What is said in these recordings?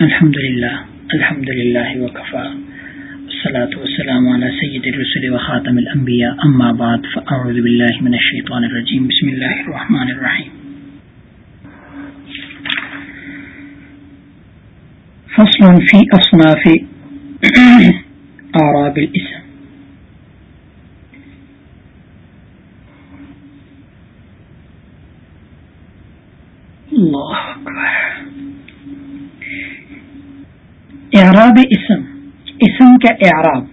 الحمد لله الحمد لله وكفى والصلاة والسلام على سيد الرسل وخاتم الأنبياء أما بعد فأعوذ بالله من الشيطان الرجيم بسم الله الرحمن الرحيم فصل في أصناف أعراب الإسم اعراب اسم اسم کا اعراب۔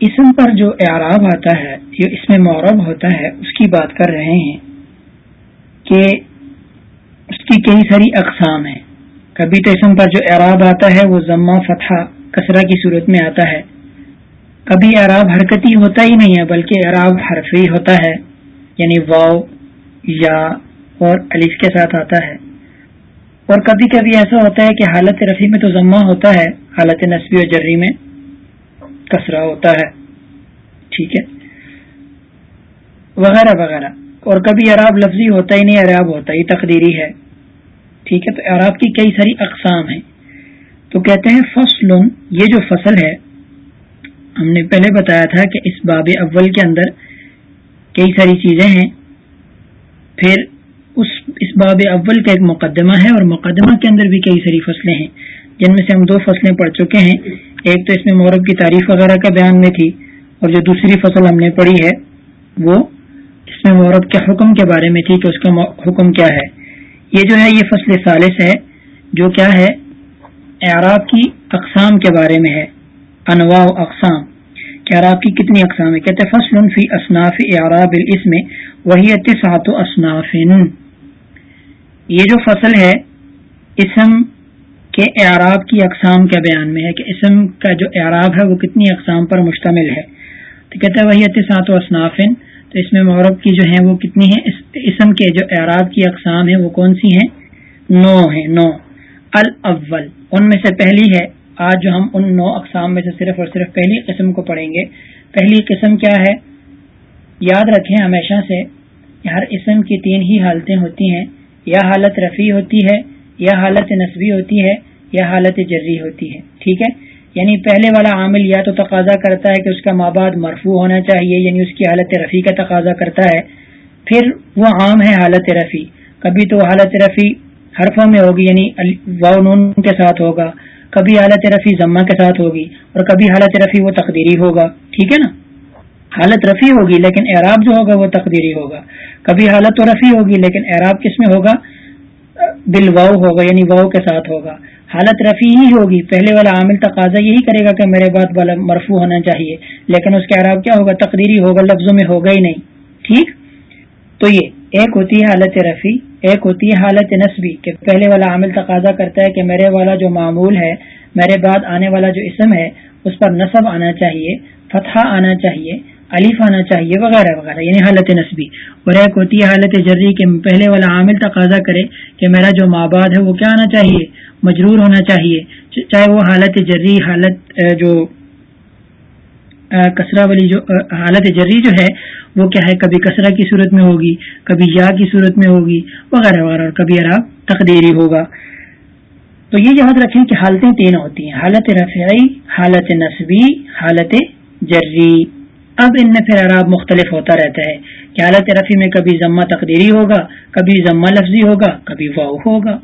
اسم پر جو اعراب آتا ہے، جو اس میں معرب ہوتا ہے، اس کی بات کر رہے ہیں کہ اس کی کئی ساری اقسام ہیں۔ کبھی تو اسم پر جو اعراب آتا ہے وہ ضمہ فتح کسرہ کی صورت میں آتا ہے۔ کبھی اعراب حرکتی ہوتا ہی نہیں ہے، بلکہ اعراب حرفی ہوتا ہے یعنی واؤ یا اور الف کے ساتھ آتا ہے۔ اور کبھی کبھی ایسا ہوتا ہے کہ حالت رفیع میں تو ضمہ ہوتا ہے، حالت نصبی و جری میں کسرہ ہوتا ہے۔ ٹھیک ہے۔ وغیرہ وغیرہ۔ اور کبھی عراب لفظی ہوتا ہی نہیں عراب ہوتا ہی تقدیری ہے۔ ٹھیک ہے؟ تو اعراب کی کئی ساری اقسام ہیں۔ تو کہتے ہیں فصل، یہ جو فصل ہے، ہم نے پہلے بتایا تھا کہ اس باب اول کے اندر کئی ساری چیزیں ہیں۔ پھر اس اس باب اول کا ایک مقدمہ ہے اور مقدمہ کے اندر بھی کئی ساری فصلیں ہیں، جن میں سے ہم دو فصلیں پڑھ چکے ہیں۔ ایک تو اس میں مورب کی تعریف وغیرہ کا بیان میں تھی اور جو دوسری فصل ہم نے پڑھی ہے وہ اس میں مورب کے حکم کے بارے میں تھی کہ اس کا حکم کیا ہے۔ یہ جو ہے یہ فصل ثالث ہے، جو کیا ہے؟ اعراب کی اقسام کے بارے میں ہے، انواع و اقسام۔ کہ اعراب کی کتنی اقسام ہے؟ کہتے فصل فی اصناف اعراب میں وہی اتساط اصناف یہ جو فصل ہے، اسم کے اعراب کی اقسام کے بیان میں ہے کہ اسم کا جو اعراب ہے، وہ کتنی اقسام پر مشتمل ہے۔ تو کہتے ہیں، وہی اتساط و اصنافن۔ تو اس میں مورب کی جو ہیں وہ کتنی ہیں؟ اسم کے جو اعراب کی اقسام ہیں وہ کون سی ہیں؟ نو ہیں، نو۔ الاول۔ ان میں سے پہلی ہے۔ آج جو ہم ان نو اقسام میں سے صرف اور صرف پہلی قسم کو پڑھیں گے۔ پہلی قسم کیا ہے؟ یاد رکھیں ہمیشہ سے، ہر اسم کی تین ہی حالتیں ہوتی ہیں۔ یا حالت رفیع ہوتی ہے، یا حالت نصبی ہوتی ہے، یا حالت جری ہوتی ہے۔ ٹھیک ہے؟ یعنی پہلے والا عامل یا تو تقاضا کرتا ہے کہ اس کا مابعد مرفوع ہونا چاہیے یعنی اس کی حالت رفیع کا تقاضا کرتا ہے، پھر وہ عام ہے حالت رفیع۔ کبھی تو حالت رفیع حرفوں میں ہوگی یعنی واؤن کے ساتھ ہوگا، کبھی حالت رفیع ضمہ کے ساتھ ہوگی، اور کبھی حالت رفیع وہ تقدیری ہوگا۔ ٹھیک ہے نا؟ حالت رفیع ہوگی لیکن اعراب جو ہوگا وہ تقدیری ہوگا۔ کبھی حالت و رفیع ہوگی لیکن اعراب کس میں ہوگا؟ بل واؤ ہوگا یعنی واؤ کے ساتھ ہوگا۔ حالت رفیع ہی ہوگی۔ پہلے والا عامل تقاضا یہی کرے گا کہ میرے بعد والا مرفوع ہونا چاہیے۔ لیکن اس کے عراب کیا ہوگا؟ تقدیری ہوگا، لفظوں میں ہوگا ہی نہیں۔ ٹھیک؟ تو یہ ایک ہوتی ہے حالت رفیع، ایک ہوتی ہے حالت نصبی کہ پہلے والا عامل تقاضا کرتا ہے کہ میرے والا جو معمول ہے، میرے بعد آنے والا جو اسم ہے، اس پر نصب آنا چاہیے فتح آنا چاہیے۔ علیف آنا چاہیے، وغیرہ وغیرہ یعنی حالت نصبی اور ایک ہوتی ہے حالت جری کہ پہلے والا عامل تقاضا کرے کہ میرا جو ماں مابعد ہے وہ کیا آنا چاہیے، مجرور ہونا چاہیے۔ چاہے وہ حالت جری حالت جو کسرا والی جو حالت جری جو ہے، وہ کیا ہے؟ کبھی کسرا کی صورت میں ہوگی، کبھی یا کی صورت میں ہوگی، وغیرہ وغیرہ، اور کبھی عراب تقدیری ہوگا۔ تو یہ یاد رکھیں کہ حالتیں تین ہوتی ہیں، حالت رفعی، حالت نصبی حالت جری اب ان میں پھر عراب مختلف ہوتا رہتا ہے۔ کہ حالت رفیع میں کبھی ضمہ تقدیری ہوگا، کبھی ضمہ لفظی ہوگا، کبھی واؤ ہوگا۔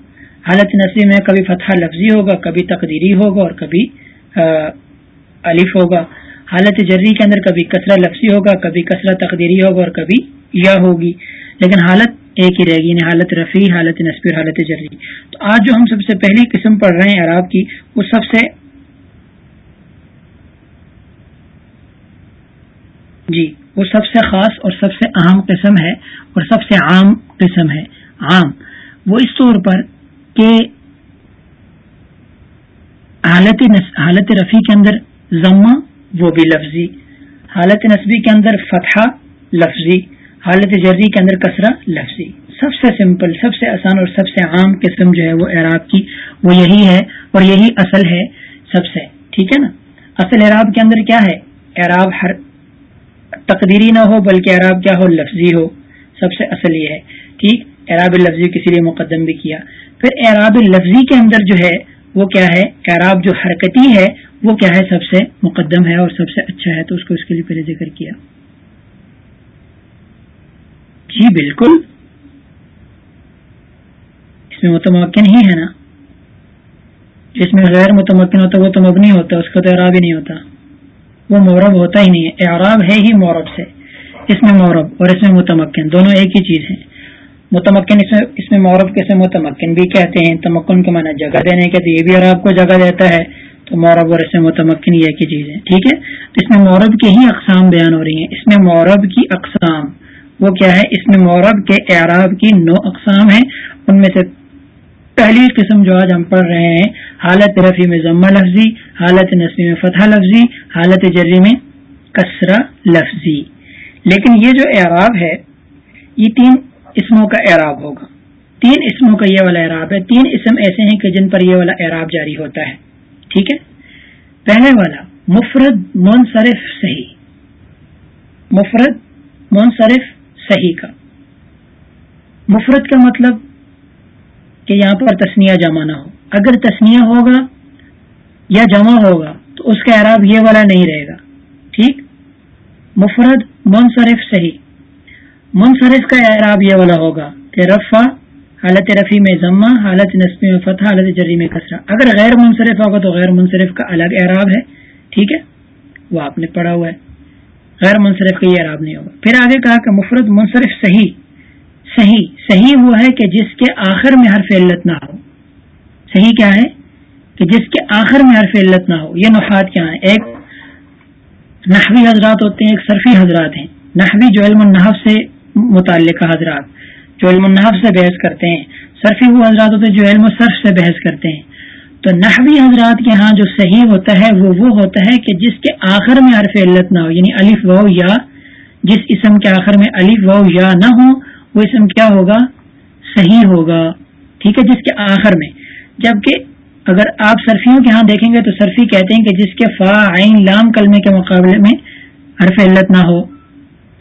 حالت نصری میں کبھی فتح لفظی ہوگا، کبھی تقدیری ہوگا اور کبھی الف ہوگا۔ حالت جری کے اندر کبھی کثرہ لفظی ہوگا، کبھی کثرہ تقدیری ہوگا اور کبھی یا ہوگی۔ لیکن حالت ایک ہی رہے گی یعنی حالت رفیع حالت نصبی اور حالت جری۔ تو آج جو ہم سب سے پہلی قسم پڑھ رہے ہیں عراب کی، وہ سب سے جی وہ سب سے خاص اور سب سے اہم قسم ہے اور سب سے عام قسم ہے، عام۔ وہ اس طور پر کہ حالت حالت رفیع کے اندر ضمہ، وہ بھی لفظی۔ حالت نصبی کے اندر فتحہ، لفظی۔ حالت جرزی کے اندر کسرہ، لفظی۔ سب سے سمپل، سب سے آسان اور سب سے عام قسم جو ہے وہ اعراب کی، وہ یہی ہے اور یہی اصل ہے سب سے۔ ٹھیک ہے نا؟ اصل اعراب کے اندر کیا ہے؟ اعراب ہر تقدیری نہ ہو بلکہ اعراب کیا ہو، لفظی ہو۔ سب سے اصل یہ ہے ٹھیک اعراب لفظی کسی لیے مقدم بھی کیا۔ پھر اعراب لفظی کے اندر جو ہے، وہ کیا ہے؟ اعراب جو حرکتی ہے، وہ کیا ہے؟ سب سے مقدم ہے اور سب سے اچھا ہے۔ تو اس کو اس کے لیے پہلے ذکر کیا۔ جی بالکل۔ اس میں متمکن ہی ہے نا۔ جس میں غیر متمکن ہوتا، وہ تو مبنی ہوتا، اس کا تو اعراب ہی نہیں ہوتا۔ وہ مورب ہوتا ہی نہیں ہے۔ اعراب ہے ہی مورب سے۔ اس میں مورب اور اس میں متمکن، دونوں ایک ہی چیز ہیں۔ متمکن اس میں اس میں مورب کیسے متمکن؟ بھی کہتے ہیں تمکن کے معنی جگہ دینے کے تو یہ بھی عراب کو جگہ دیتا ہے۔ تو مورب اور اس میں متمکن یہ ایک ہی چیز ہے۔ ٹھیک ہے؟ تو اس میں مورب کی ہی اقسام بیان ہو رہی ہیں۔ اس میں مورب کی اقسام، وہ کیا ہے؟ اس میں مورب کے اعراب کی نو اقسام ہیں۔ ان میں سے پہلی قسم جو آج ہم پڑھ رہے ہیں حالت رفیع میں ضمہ لفظی، حالت نسبی میں فتح لفظی، حالت جری میں کسرہ لفظی۔ لیکن یہ جو اعراب ہے، یہ تین اسموں کا اعراب ہوگا۔ تین اسموں کا یہ والا اعراب ہے۔ تین اسم ایسے ہیں کہ جن پر یہ والا اعراب جاری ہوتا ہے۔ ٹھیک ہے؟ پہلے والا، مفرد، منصرف، صحیح۔ مفرد، منصرف، صحیح کا۔ مفرد کا مطلب کہ یہاں پر تسنیا جمع نہ ہو۔ اگر تسنیا ہوگا یا جمع ہوگا، تو اس کا اعراب یہ والا نہیں رہے گا۔ ٹھیک؟ مفرد، منصرف، صحیح۔ منصرف کا اعراب یہ والا ہوگا کہ رفع، حالت رفیع میں ضمہ، حالت نصبی میں فتح، حالت جری میں کسرا اگر غیر منصرف ہوگا تو غیر منصرف کا الگ اعراب ہے۔ ٹھیک ہے؟ وہ آپ نے پڑھا ہوا ہے۔ غیر منصرف کا یہ اعراب نہیں ہوگا۔ پھر آگے کہا کہ مفرد، منصرف، صحیح۔ صحیح صحیح وہ ہے کہ جس کے آخر میں حرف علت نہ ہو۔ صحیح کیا ہے کہ جس کے آخر میں حرف علت نہ ہو، یہ نفات کیا ہے ایک نحوی حضرات ہوتے ہیں، ایک صرفی حضرات ہیں۔ نحوی جو علم النحف سے متعلقہ حضرات، جو علم النحف سے بحث کرتے ہیں، صرفی وہ حضرات ہوتے ہیں جو علم صرف سے بحث کرتے ہیں۔ تو نحوی حضرات کے ہاں جو صحیح ہوتا ہے، وہ وہ ہوتا ہے کہ جس کے آخر میں حرف علت نہ ہو یعنی الف و یا، جس اسم کے آخر میں الف و یا نہ ہو، وہ اسم کیا ہوگا؟ صحیح ہوگا۔ ٹھیک ہے، جس کے آخر میں۔ جبکہ اگر آپ صرفیوں کے ہاں دیکھیں گے تو صرفی کہتے ہیں کہ جس کے فا عین لام کلمے کے مقابلے میں حرف علت نہ ہو۔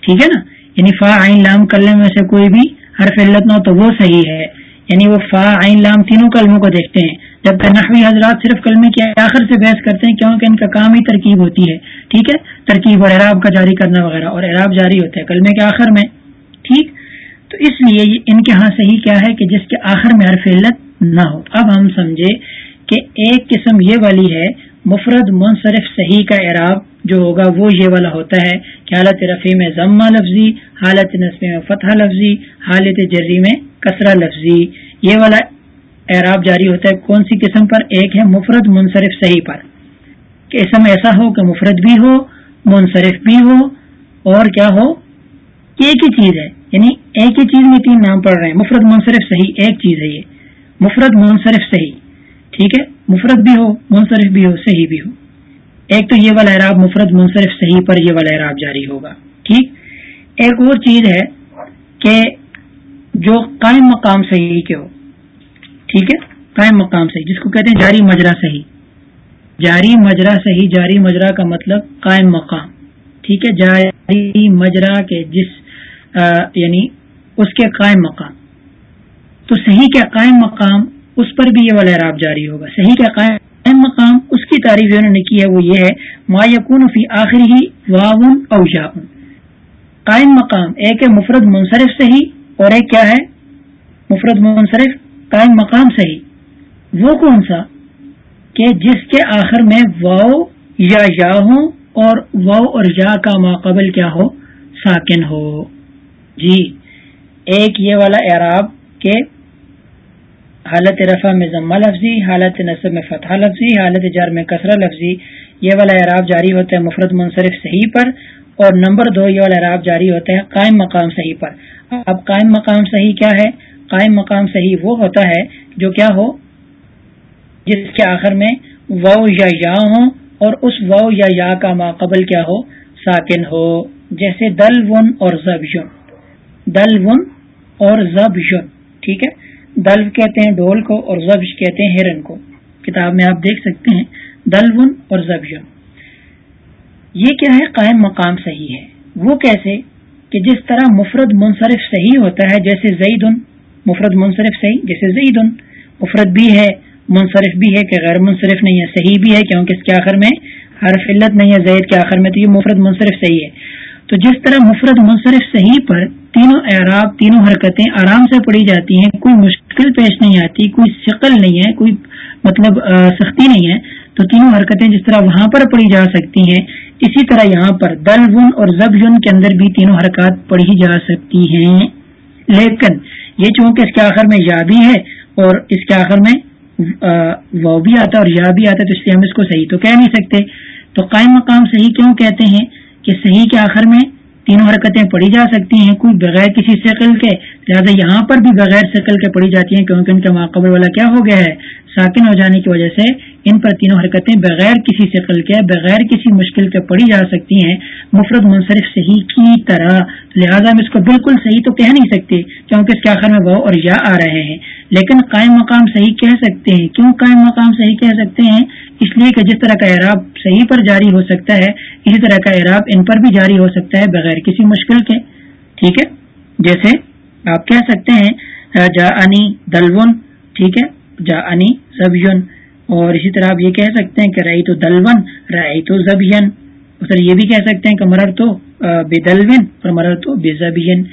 ٹھیک ہے نا؟ یعنی فا عین لام کلمے میں سے کوئی بھی حرف علت نہ ہو تو وہ صحیح ہے۔ یعنی وہ فا عین لام تینوں کلموں کو دیکھتے ہیں۔ جب نحوی حضرات صرف کلمے کے آخر سے بحث کرتے ہیں کیونکہ ان کا کام ہی ترکیب ہوتی ہے۔ ٹھیک ہے؟ ترکیب اور اعراب کا جاری کرنا وغیرہ اور اعراب جاری ہوتا ہے کلمے کے آخر میں۔ ٹھیک؟ تو اس لیے ان کے ہاں صحیح کیا ہے کہ جس کے آخر میں حرف علت نہ ہو۔ اب ہم سمجھے کہ ایک قسم یہ والی ہے، مفرد منصرف صحیح کا اعراب جو ہوگا وہ یہ والا ہوتا ہے کہ حالت رفیع میں ضمہ لفظی، حالت نصبی میں فتح لفظی، حالت جری میں کسرہ لفظی۔ یہ والا اعراب جاری ہوتا ہے کون سی قسم پر؟ ایک ہے مفرد منصرف صحیح پر۔ کہ اسم ایسا ہو کہ مفرد بھی ہو، منصرف بھی ہو، اور کیا ہو؟ ایک ہی چیز ہے یعنی ایک ہی چیز میں تین نام پڑھ رہے ہیں۔ مفرد منصرف صحیح، ایک چیز ہے یہ۔ مفرد منصرف صحیح، ٹھیک ہے؟ مفرد بھی ہو، منصرف بھی ہو، صحیح بھی ہو۔ ایک تو یہ والا اعراب مفرد منصرف صحیح پر یہ والا اعراب جاری ہوگا، ٹھیک؟ ایک اور چیز ہے کہ جو قائم مقام صحیح کے ہو، ٹھیک ہے؟ قائم مقام صحیح، جس کو کہتے ہیں جاری مجرا صحیح۔ جاری مجرا صحیح، جاری مجرا کا مطلب قائم مقام، ٹھیک ہے؟ جاری مجرا کے جس یعنی اس کے قائم مقام۔ تو صحیح کے قائم مقام، اس پر بھی یہ والا اعراب جاری ہوگا۔ صحیح کے قائم مقام، اس کی تعریف انہوں نے کی ہے، وہ یہ ہے، ما یقون فی آخری ہی واون او قائم مقام، ایک ہے مفرد منصرف صحیح اور ایک کیا ہے؟ مفرد منصرف، قائم مقام صحیح۔ وہ کون سا؟ کہ جس کے آخر میں واؤ یا یا ہو اور واؤ اور یا کا ماقبل کیا ہو؟ ساکن ہو۔ جی ایک یہ والا اعراب کے حالت رفع میں ضمہ لفظی، حالت نصب میں فتح لفظی، حالت جار میں کثرہ لفظی، یہ والا اعراب جاری ہوتا ہے مفرد منصرف صحیح پر اور نمبر دو یہ والا اعراب جاری ہوتا ہے قائم مقام صحیح پر۔ اب قائم مقام صحیح کیا ہے؟ قائم مقام صحیح وہ ہوتا ہے جو کیا ہو؟ جس کے آخر میں و یا یا ہو اور اس و یا یا کا ماقبل کیا ہو؟ ساکن ہو۔ جیسے دل، ون اور زب دل ون اور زب ٹھیک ہے؟ دلو کہتے ہیں ڈول کو اور زبش کہتے ہیں ہرن کو۔ کتاب میں آپ دیکھ سکتے ہیں دلون اور زب یہ کیا ہے؟ قائم مقام صحیح ہے۔ وہ کیسے؟ کہ جس طرح مفرد منصرف صحیح ہوتا ہے، جیسے زید مفرد منصرف صحیح، جیسے زید مفرد بھی ہے، منصرف بھی ہے، کہ غیر منصرف نہیں ہے، صحیح بھی ہے، کیونکہ اس کے آخر میں ہر فلت نہیں ہے، زید کے آخر میں تو یہ مفرد منصرف صحیح ہے۔ تو جس طرح مفرد منصرف صحیح پر تینوں اعراب، تینوں حرکتیں آرام سے پڑھی جاتی ہیں، کوئی مشکل پیش نہیں آتی، کوئی شکل نہیں ہے، کوئی مطلب سختی نہیں ہے، تو تینوں حرکتیں جس طرح وہاں پر پڑھی جا سکتی ہیں، اسی طرح یہاں پر دل ون اور زب یون کے اندر بھی تینوں حرکات پڑھی جا سکتی ہیں۔ لیکن یہ چونکہ اس کے آخر میں یا بھی ہے اور اس کے آخر میں وہ بھی آتا اور یا بھی آتا تو اس لیے ہم اس کو صحیح تو کہہ نہیں سکتے۔ تو قائم مقام صحیح کیوں کہتے ہیں؟ کہ صحیح کے آخر میں تینوں حرکتیں پڑھی جا سکتی ہیں، کوئی بغیر کسی شکل کے، لہٰذا یہاں پر بھی بغیر شکل کے پڑھی جاتی ہیں، کیونکہ ان کا ماقبل والا کیا ہو گیا ہے؟ ساکن ہو جانے کی وجہ سے ان پر تینوں حرکتیں بغیر کسی شکل کے، بغیر کسی مشکل کے پڑھی جا سکتی ہیں، مفرد منصرف صحیح کی طرح۔ لہٰذا ہم اس کو بالکل صحیح تو کہہ نہیں سکتے، کیونکہ اس کے آخر میں وہ اور یا آ رہے ہیں۔ لیکن قائم مقام صحیح کہہ سکتے ہیں۔ کیوں قائم مقام صحیح کہہ سکتے ہیں؟ اس لیے کہ جس طرح کا اعراب صحیح پر جاری ہو سکتا ہے، اسی طرح کا اعراب ان پر بھی جاری ہو سکتا ہے بغیر کسی مشکل کے۔ ٹھیک ہے؟ جیسے آپ کہہ سکتے ہیں جا انی دلون، ٹھیک ہے؟ جا انی زبین اور اسی طرح آپ یہ کہہ سکتے ہیں کہ رئی تو دلون رئی تو زبین۔ سر یہ بھی کہہ سکتے ہیں کہ مرر تو بے دلون اور مرر تو بے زبین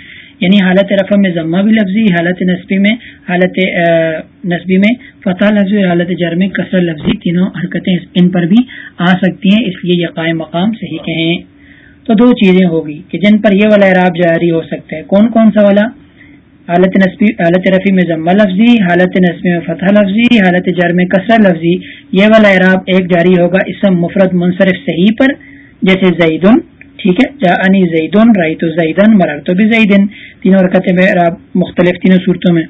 یعنی حالت رفع میں ضمہ بھی لفظی، حالت نصبی میں، حالت نصبی میں، فتح لفظی اور حالت جر میں کثر لفظی تینوں حرکتیں ان پر بھی آ سکتی ہیں، اس لیے یہ قائم مقام صحیح کہیں۔ تو دو چیزیں ہوگی کہ جن پر یہ والا اعراب جاری ہو سکتا ہے۔ کون کون سا والا؟ حالت نصبی حالت رفیع میں ضمہ لفظی، حالت نصبی میں فتح لفظی، حالت جر میں کثر لفظی۔ یہ والا اعراب ایک جاری ہوگا اسم مفرد منصرف صحیح پر، جیسے زیدن ٹھیک ہے؟ جا انی زیدن رائی تو زیدن مرر تو بھی زیدن۔ تینوں حرکتیں اعراب مختلف تینوں صورتوں میں۔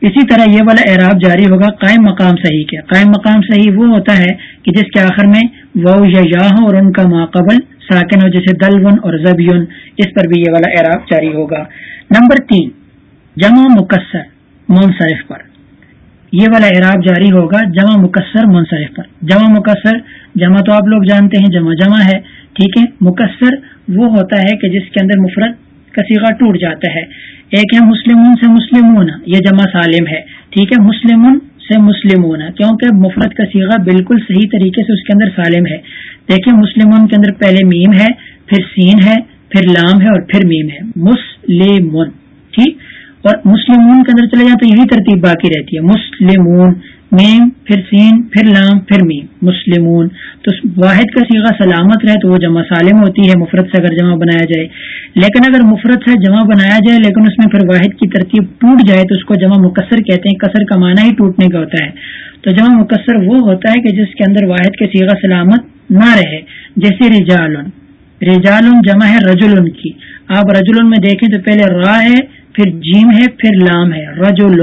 اسی طرح یہ والا اعراب جاری ہوگا قائم مقام صحیح کے۔ قائم مقام صحیح وہ ہوتا ہے کہ جس کے آخر میں وہ یا یا ہو اور ان کا ماقبل ساکن ہو جیسے دلون اور زبیون، اس پر بھی یہ والا اعراب جاری ہوگا۔ نمبر تین، جمع مکسر، منصرف پر۔ یہ والا اعراب جاری ہوگا، جمع مکسر، منصرف پر۔ جمع مکسر، جمع تو آپ لوگ جانتے ہیں، جمع جمع ہے، ٹھیک ہے؟ مکسر وہ ہوتا ہے کہ جس کے اندر مفرد کا سیگا ٹوٹ جاتا ہے۔ ایک ہے مسلمون سے مسلمون، یہ جمع سالم ہے۔ ٹھیک ہے؟ مسلمون سے مسلمون، کیونکہ مفرد کا سیگا بالکل صحیح طریقے سے اس کے اندر سالم ہے۔ دیکھیں، مسلمون کے اندر پہلے میم ہے، پھر سین ہے، پھر لام ہے اور پھر میم ہے۔ مسلمون، ٹھیک؟ اور مسلمون کے اندر چلے جائیں تو یہی ترتیب باقی رہتی ہے، مسلمون، میم، پھر سین، پھر لام، پھر میم، مسلمون۔ تو واحد کا سیگا سلامت رہے تو وہ جمع سالم ہوتی ہے مفرت سے اگر جمع بنایا جائے۔ لیکن اگر مفرت سے جمع بنایا جائے، لیکن اس میں پھر واحد کی ترتیب ٹوٹ جائے، تو اس کو جمع مقصر کہتے ہیں کثر کا معنی ہی ٹوٹنے کا ہوتا ہے۔ تو جمع مقصر وہ ہوتا ہے کہ جس کے اندر واحد کے سیگا سلامت نہ رہے، جیسے رجال رجال جمع ہے رجول کی۔ آپ رجول میں دیکھیں تو پہلے را ہے، پھر جیم ہے، پھر لام ہے۔ رجول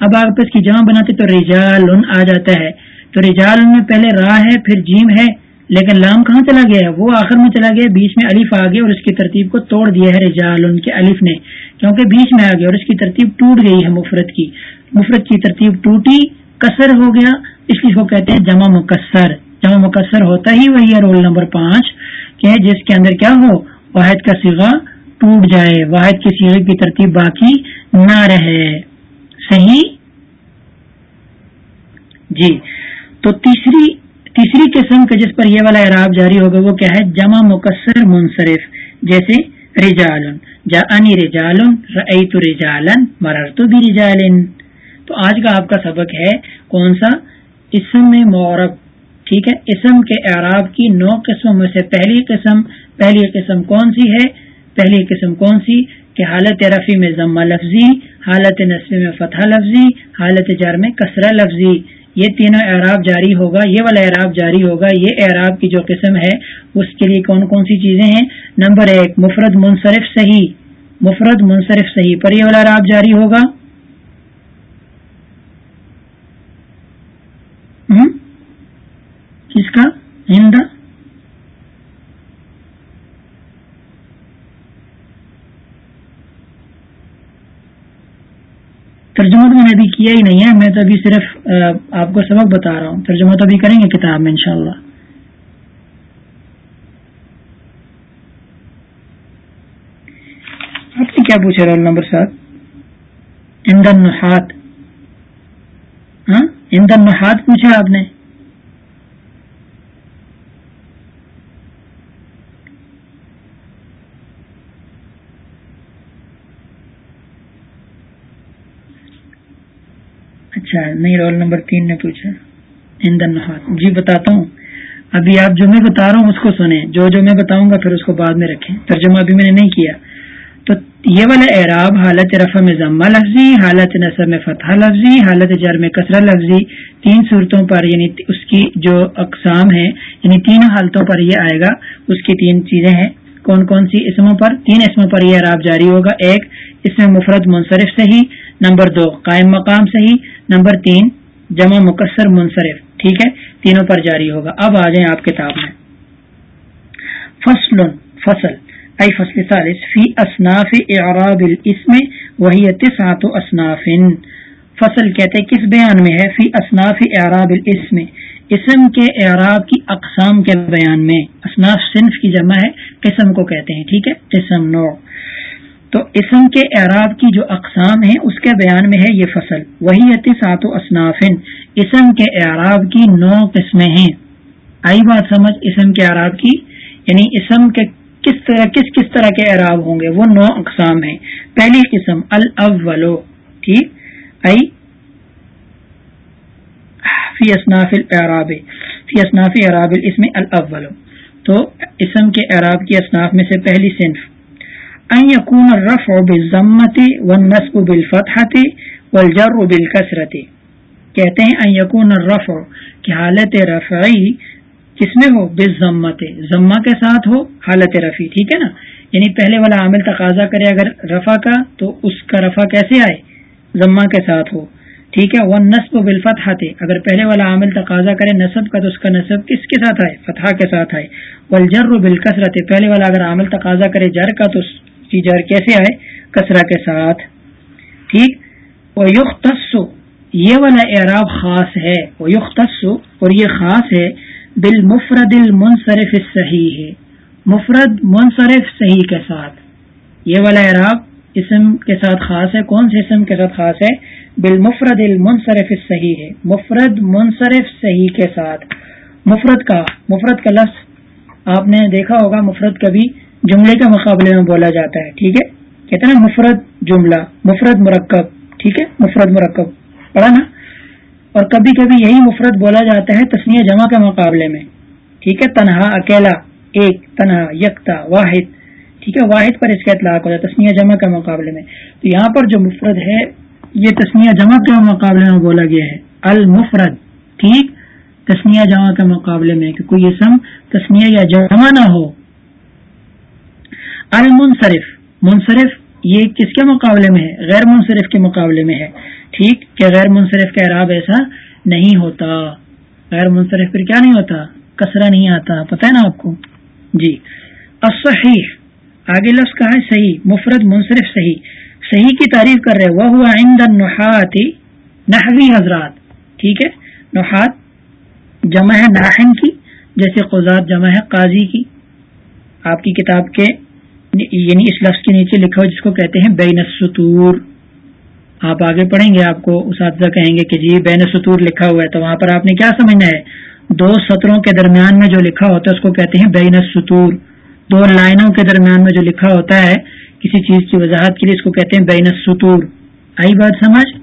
اب آپ اس کی جمع بناتے تو رجال آ جاتا ہے۔ تو رجال میں پہلے راہ ہے، پھر جیم ہے، لیکن لام کہاں چلا گیا ہے؟ وہ آخر میں چلا گیا بیچ میں الف آ گیا اور اس کی ترتیب کو توڑ دیا ہے رجال کے الف نے۔ کیونکہ بیچ میں آ گیا اور اس کی ترتیب ٹوٹ گئی ہے مفرت کی۔ مفرت کی ترتیب ٹوٹی کثر ہو گیا۔ اس لیے وہ کہتے ہیں جمع مکسر۔ جمع مکسر ہوتا ہی وہی ہے، رول نمبر پانچ۔ کہ جس کے اندر کیا ہو، واحد کا سیگا ٹوٹ جائے، واحد کے سیگے کی ترتیب باقی نہ رہے۔ صحیح؟ جی۔ تو تیسری تیسری قسم کا جس پر یہ والا اعراب جاری ہوگا، وہ کیا ہے؟ جمع مکسر منصرف، جیسے رجالن۔ جا انی رجالن رئی رجالن مرر تو بھی رجالن۔ تو آج کا آپ کا سبق ہے کون سا؟ اسم میں مورب۔ ٹھیک ہے؟ اسم کے اعراب کی نو قسموں میں سے پہلی قسم پہلی قسم کون سی ہے؟ پہلی قسم کون سی؟ کہ حالت رفیع میں ضمہ لفظی، حالت نصفی میں فتح لفظی، حالت جار میں کسرہ لفظی۔ یہ تینوں اعراب جاری ہوگا، یہ والا اعراب جاری ہوگا، یہ اعراب کی جو قسم ہے، اس کے لیے کون کون سی چیزیں ہیں؟ نمبر ایک، مفرد منصرف صحیح۔ مفرد منصرف صحیح پر یہ والا اعراب جاری ہوگا کس کا ہند ابھی کیا ہی نہیں ہے۔ میں تو ابھی صرف آپ کو سبق بتا رہا ہوں۔ ترجمہ تو ابھی کریں گے کتاب میں انشاءاللہ۔ آپ نے کیا پوچھا رول نمبر سات؟ اندن نحات ہاں؟ اندن نحات پوچھا آپ نے اچھا نہیں رول نمبر تین نے پوچھا۔ ایندن جی بتاتا ہوں۔ ابھی آپ جو میں بتا رہا ہوں، اس کو سنیں۔ جو جو میں بتاؤں گا، پھر اس کو بعد میں رکھیں۔ ترجمہ ابھی میں نے نہیں کیا۔ تو یہ والا اعراب، حالت رفع میں ضمہ لفظی، حالت نصب میں فتح لفظی، حالت جر میں کثرہ لفظی۔ تین صورتوں پر یعنی اس کی جو اقسام ہیں یعنی تین حالتوں پر یہ آئے گا۔ اس کی تین چیزیں ہیں۔ کون کون سی اسموں پر؟ تین اسموں پر یہ اعراب جاری ہوگا۔ ایک، اس میں مفرد منصرف صحیح، نمبر دو، قائم مقام صحیح نمبر تین، جمع مقصر منصرف، ٹھیک ہے؟ تینوں پر جاری ہوگا۔ اب آ جائیں آپ کتاب میں۔ فصل فصل ای فصل ثالث، فی اصناف اعراب الاسم، وہی تسعت اصناف۔ فصل کہتے کس بیان میں ہے؟ فی اصناف اعراب الاسم۔ اسم کے اعراب کی اقسام کے بیان میں۔ اصناف صنف کی جمع ہے، قسم کو کہتے ہیں، ٹھیک ہے؟ قسم نو تو اسم کے اعراب کی جو اقسام ہیں، اس کے بیان میں ہے یہ فصل۔ وہی سات و اصنافن اسم کے اعراب کی نو قسمیں ہیں۔ آئی بات سمجھ، اسم کے اعراب کی یعنی اسم کے کس طرح، کس کس طرح کے اعراب ہوں گے؟ وہ نو اقسام ہیں۔ پہلی قسم الاولو ٹھیک؟ آئی، فی اصناف الاعراب۔ فی اصناف اعراب الاسم الاولو تو اسم کے اعراب کی اصناف میں سے پہلی صنف۔ ان يكون الرفع بالضمه والنصب بالفتحه والجر بالكسره کہتے ہیں ان يكون الرفع کہ حالت رفعی کس میں ہو؟ بالضمت ضمہ کے ساتھ ہو، حالت رفی ٹھیک ہے نا؟ یعنی پہلے والا عامل تقاضا کرے اگر رفع کا تو اس کا رفع کیسے آئے؟ ضمہ کے ساتھ ہو، ٹھیک ہے؟ وہ نصب و بالفتح اگر پہلے والا عامل تقاضا کرے نصب کا تو اس کا نصب کس کے ساتھ آئے؟ فتح کے ساتھ آئے. والجر بالکثرت پہلے والا اگر عامل تقاضا کرے جر کا تو کی جر کیسے آئے؟ کسرا کے ساتھ۔ ٹھیک؟ وہ یختص یہ والا اعراب خاص ہے۔ وہ اور یہ خاص ہے بال مفرد المنصرف صحیح ہے مفرد، منصرف، صحیح کے ساتھ۔ یہ والا اعراب اسم کے ساتھ خاص ہے۔ کون سے اسم کے ساتھ خاص ہے؟ بالمفرد المنصرف صحیح ہے مفرد، منصرف، صحیح کے ساتھ۔ مفرد کا مفرد کا لفظ آپ نے دیکھا ہوگا، مفرد کبھی جملے کے مقابلے میں بولا جاتا ہے، ٹھیک ہے؟ کہتے ہیں نا مفرد جملہ، مفرد مرکب، ٹھیک ہے؟ مفرد مرکب، پڑھا نا؟ اور کبھی کبھی یہی مفرد بولا جاتا ہے تسنیہ جمع کے مقابلے میں، ٹھیک ہے؟ تنہا، اکیلا، ایک، تنہا، یکتا، واحد، ٹھیک ہے؟ واحد پر اس کا اطلاق ہو جائے تسنیہ جمع کے مقابلے میں۔ تو یہاں پر جو مفرد ہے، یہ تسنیہ جمع کے مقابلے میں بولا گیا ہے۔ المفرد، ٹھیک؟ تسنیہ جمع کے مقابلے میں، کہ کوئی اسم تسنیہ یا جمع نہ ہو المنصرف. منصرف یہ کس کے مقابلے میں ہے؟ غیر منصرف کے مقابلے میں ہے۔ ٹھیک کہ غیر منصرف کا اعراب ایسا نہیں ہوتا۔ غیر منصرف پھر کیا نہیں ہوتا؟ کسرا نہیں آتا۔ پتہ ہے نا آپ کو؟ جی۔ الصحیح، آگے لفظ کہا ہے؟ صحیح۔ مفرد، منصرف، صحیح۔ صحیح کی تعریف کر رہے وہ ہوا عند النحات، نحوی حضرات۔ ٹھیک ہے؟ نحات جمع ہے ناحن کی، جیسے قزات جمع ہے قاضی کی۔ آپ کی کتاب کے یعنی اس لفظ کے نیچے لکھا ہو جس کو کہتے ہیں بین السطور۔ آپ آگے پڑھیں گے، آپ کو اساتذہ کہیں گے کہ جی بین سطور لکھا ہوا ہے، تو وہاں پر آپ نے کیا سمجھنا ہے؟ دو سطروں کے درمیان میں جو لکھا ہوتا ہے اس کو کہتے ہیں بین السطور۔ دو لائنوں کے درمیان میں جو لکھا ہوتا ہے کسی چیز کی وضاحت کے لیے اس کو کہتے ہیں بین السطور۔ آئی بات سمجھ؟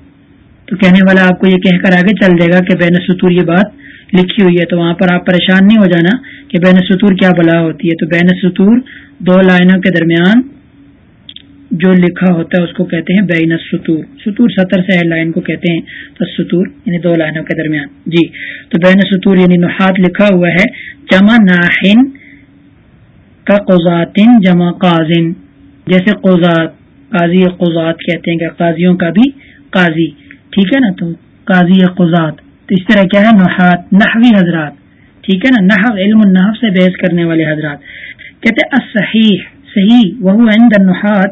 تو کہنے والا آپ کو یہ کہہ کر آگے چل دے گا کہ بین السطور یہ بات لکھی ہوئی ہے، تو وہاں پر آپ پریشان نہیں ہو جانا۔ کہ بین سطور کیا بلا ہوتی ہے؟ تو بین سطور دو لائنوں کے درمیان جو لکھا ہوتا ہے اس کو کہتے ہیں بین سطور سطور سطر سے لائن کو کہتے ہیں تو سطور یعنی دو لائنوں کے درمیان۔ جی تو بین سطور یعنی نحات لکھا ہوا ہے، جمع ناحن کا قزاتن جمع قازن جیسے قزات قاضی قزات کہتے ہیں کہ قاضیوں کا بھی قاضی۔ ٹھیک ہے نا؟ تو قاضی قزات تو اس طرح کیا ہے؟ نحات، نحوی حضرات۔ ٹھیک ہے نا؟ نحو، علم النحو سے بحث کرنے والے حضرات۔ کہتے صحیح صحیح وہ عند النحات۔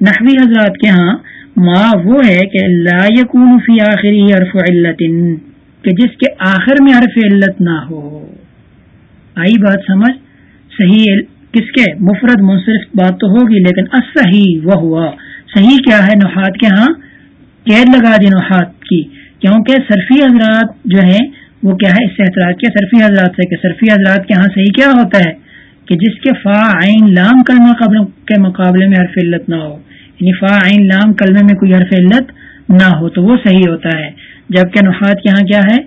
نحوی حضرات کے ہاں ما وہ ہے کہ لا یکون فی آخری حرف علت کہ جس کے آخر میں حرف علت نہ ہو۔ آئی بات سمجھ؟ صحیح، کس کے؟ مفرد، منصرف بات تو ہوگی، لیکن اصحیح وہ ہوا صحیح کیا ہے نحات کے ہاں؟ قید لگا دی نحات کی، کیونکہ صرفی حضرات جو ہے وہ کیا ہے؟ اس سے احتراج کیا؟ صرفی حضرات سے کہ صرفی حضرات کے ہاں صحیح کیا ہوتا ہے؟ کہ جس کے فا عین لام کلمہ قبل کے مقابلے میں حرف علت نہ ہو یعنی فا عین لام کلمے میں کوئی حرف علت نہ ہو، تو وہ صحیح ہوتا ہے۔ جبکہ نحات یہاں کیا ہے؟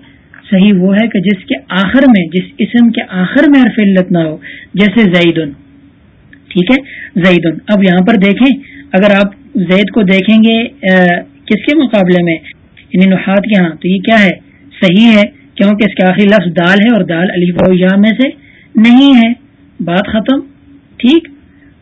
صحیح وہ ہے کہ جس کے آخر میں، جس اسم کے آخر میں حرف علت نہ ہو، جیسے زید ٹھیک ہے؟ زید اب یہاں پر دیکھیں، اگر آپ زید کو دیکھیں گے کس کے مقابلے میں؟ یعنی نحات کے ہاں تو یہ کیا ہے؟ صحیح ہے۔ کیونکہ اس کے آخری لفظ دال ہے اور دال علی یا میں سے نہیں ہے۔ بات ختم۔ ٹھیک۔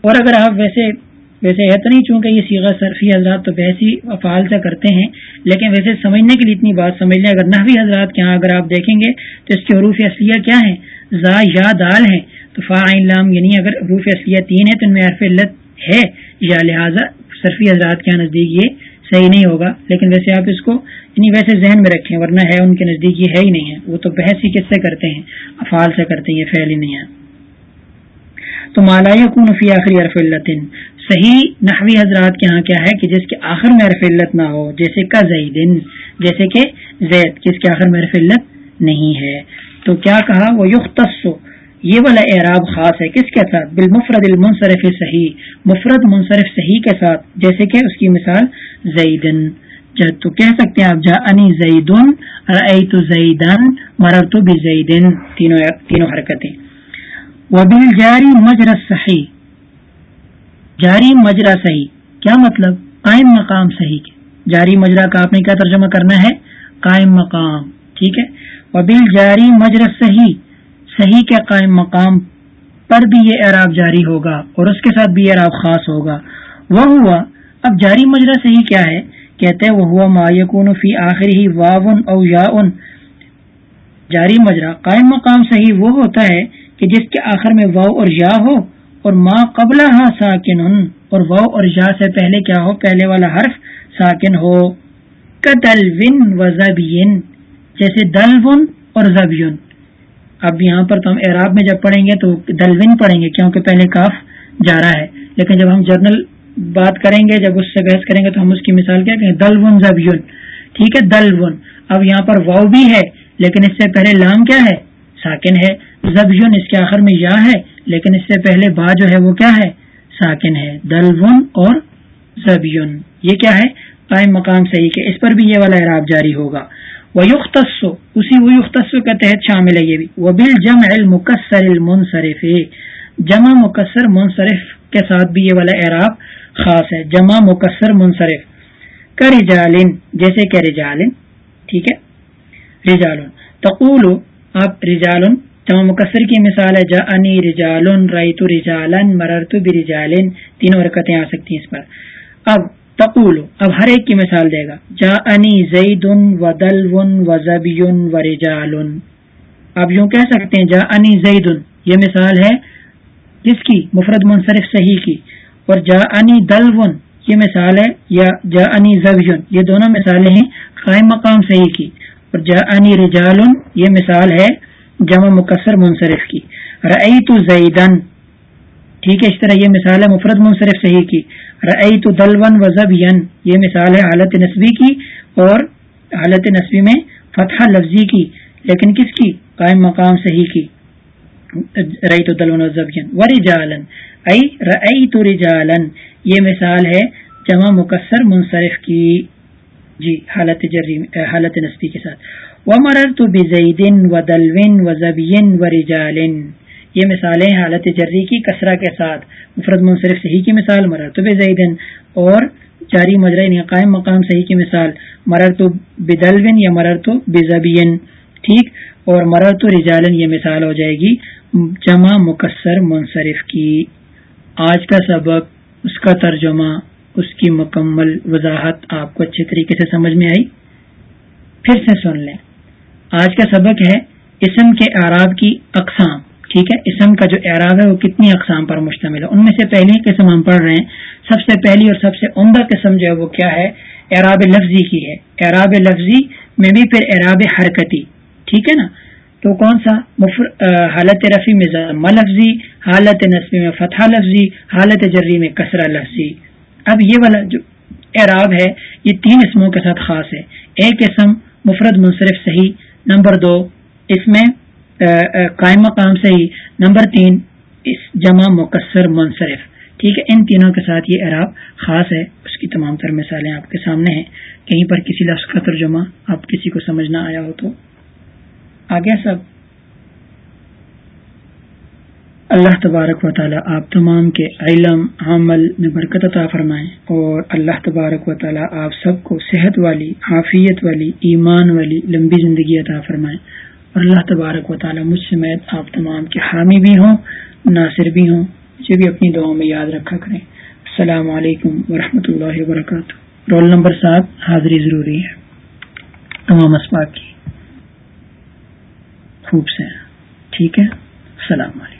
اور اگر آپ ویسے ویسے ہے تو نہیں، چونکہ یہ سیغہ صرفی حضرات تو ویسی افعال سے کرتے ہیں، لیکن ویسے سمجھنے کے لیے اتنی بات سمجھ لیں۔ اگر نحوی حضرات کے ہاں اگر آپ دیکھیں گے تو اس کے حروف اصلیہ کیا ہیں؟ زا، یا، دال ہیں۔ تو فا لام یعنی اگر حروف اصلیہ تین ہے تو ان میں حرف علت ہے۔ یا لہٰذا صرفی حضرات کے ہاں نزدیک یہ صحیح نہیں ہوگا۔ لیکن ویسے آپ اس کو یعنی ویسے ذہن میں رکھیں، ورنہ ہے ان کے نزدیک یہ ہے ہی نہیں ہے۔ وہ تو بحث ہی کس سے کرتے ہیں؟ افعال سے کرتے ہیں، یہ فعل ہی نہیں ہے۔ تو مالا کن فی آخری حرف اللہ صحیح نحوی حضرات کے ہاں کیا ہے کہ جس کے آخر میں حرف علت نہ ہو، جیسے کا زیدن جیسے کہ زید، جس کے آخر میں حرف علت نہیں ہے۔ تو کیا کہا؟ وہ یختص یہ والا اعراب خاص ہے کس کے ساتھ؟ بالمفرد المنصرف صحیح، مفرد منصرف صحیح کے ساتھ، جیسے کہ اس کی مثال زیدن۔ تو کہہ سکتے ہیں آپ جا انی زیدن تو زیدن مرر تو بھی زیدن تینوں تینوں حرکتیں۔ وبل جاری صحیح۔ جاری مجرا صحیح۔ کیا مطلب؟ قائم مقام صحیح کے۔ جاری مجرا کا آپ نے کیا ترجمہ کرنا ہے؟ قائم مقام۔ ٹھیک ہے؟ وبل جاری مجرا صحیح۔ صحیح کے قائم مقام پر بھی یہ اعراب جاری ہوگا اور اس کے ساتھ بھی اعراب خاص ہوگا۔ وہ ہوا، اب جاری مجرا صحیح کیا ہے؟ کہتے وہ ہوا، ما یقون فی آخر ہی واون او یا جاری مجرا، قائم مقام صحیح وہ ہوتا ہے کہ جس کے آخر میں واؤ اور یا ہو اور ما قبل ہا ساکن اور واؤ اور یا سے پہلے کیا ہو؟ پہلے والا حرف ساکن ہو۔ کدلون و زبین، جیسے دلون اور زبیون۔ اب یہاں پر تو ہم اعراب میں جب پڑھیں گے تو دلون پڑھیں گے، کیونکہ پہلے کاف جا رہا ہے۔ لیکن جب ہم جرنل بات کریں گے، جب اس سے بحث کریں گے تو ہم اس کی مثال کیا کہیں دلون زبیون۔ ٹھیک ہے دلون اب یہاں پر واؤ بھی ہے، لیکن اس سے پہلے لام کیا ہے؟ ساکن ہے۔ زبیون اس کے آخر میں یا ہے، لیکن اس سے پہلے با جو ہے وہ کیا ہے؟ ساکن ہے۔ دلون اور زبیون۔ یہ کیا ہے؟ قائم مقام صحیح کہ اس پر بھی یہ والا اعراب جاری ہوگا۔ وہ اسی وہ کے تحت شامل ہے یہ بھی۔ وہ بل جم المکسر المنصرف۔ جمع مکسر منصرف کے ساتھ بھی یہ والا اعراب خاص ہے۔ جمع مکسر منصرف۔ کا رجالن جیسے کہ رجالن ٹھیک ہے؟ رجالن تقول آپ رجالن جمع مقصر کی مثال ہے۔ جا انی رجالن ریت رجالن مررت برجالن تینوں حرکتیں آ سکتی ہیں اس پر۔ اب تقول اب ہر ایک کی مثال دے گا۔ جا انی زید و دل و زبی و رجال۔ آپ یوں کہہ سکتے ہیں جا انی زید، یہ مثال ہے جس کی؟ مفرد منصرف صحیح کی۔ اور جا انی دل یہ مثال ہے، یا جا انی زبیون یہ دونوں مثالیں ہیں، قائم مقام صحیح کی۔ اور جا انی رجال، یہ مثال ہے، جمع مقصر منصرف کی۔ رئی تو زیدن ٹھیک ہے اس طرح یہ مثال ہے، مفرد منصرف صحیح کی۔ رئی تو دلون و زب یہ مثال ہے حالت نصبی کی اور حالت نصبی میں فتح لفظی کی۔ لیکن کس کی؟ قائم مقام صحیح کی۔ رئی تو دلون و زب و رجالن ائی رئی تو رجالن یہ مثال ہے جمع مقصر منصرف کی۔ جی حالت جری، حالت نصبی کے ساتھ۔ و مرر تو بزیدن و دلوین و زبین و رجالن یہ مثالیں حالت جری کی کسرہ کے ساتھ مفرد منصرف صحیح کی مثال مرر تو بزیدن اور جاری مجرہ یعنی قائم مقام صحیح کی مثال مرر تو بدلوین یا مرر تو بزبین، ٹھیک؟ اور مرر تو رجالن یہ مثال ہو جائے گی، جمع مکسر منصرف کی۔ آج کا سبق، اس کا ترجمہ، اس کی مکمل وضاحت آپ کو اچھے طریقے سے سمجھ میں آئی؟ پھر سے سن لیں۔ آج کا سبق ہے اسم کے آراب کی اقسام۔ ٹھیک ہے؟ اسم کا جو اعراب ہے وہ کتنی اقسام پر مشتمل ہے؟ ان میں سے پہلی قسم ہم پڑھ رہے ہیں۔ سب سے پہلی اور سب سے عمدہ قسم جو ہے وہ کیا ہے؟ اعراب لفظی کی ہے۔ اعراب لفظی میں بھی پھر اعراب حرکتی۔ ٹھیک ہے نا؟ تو کون سا؟ حالت رفیع میں ضمہ لفظی، حالت نصبی میں فتح لفظی، حالت جری میں کسرہ لفظی۔ اب یہ والا جو اعراب ہے، یہ تین اسموں کے ساتھ خاص ہے۔ ایک اسم مفرد منصرف صحیح، نمبر دو، اس میں قائم مقام صحیح نمبر تین، اس جمع مقصر منصرف. ٹھیک ہے، ان تینوں کے ساتھ یہ اعراب خاص ہے. اس کی تمام تر مثالیں آپ کے سامنے ہیں. کہیں پر کسی لفظ کا ترجمہ آپ کسی کو سمجھ نہ آیا ہو تو. آگے سب. اللہ تبارک و تعالیٰ آپ تمام کے علم، عمل میں برکت عطا فرمائیں اور اللہ تبارک و تعالیٰ آپ سب کو صحت والی حافیت والی، ایمان والی، لمبی زندگی عطا فرمائیں اور اللہ تبارک و تعالیٰ مجھ سمیت آپ تمام کے حامی بھی ہوں، ناصر بھی ہوں، مجھے بھی اپنی دعاؤں میں یاد رکھا کریں۔ السلام علیکم ورحمۃ اللہ وبرکاتہ۔ رول نمبر سات، حاضری ضروری ہے۔ تمام اسباق کی خوب سے۔ ٹھیک ہے؟ السلام علیکم۔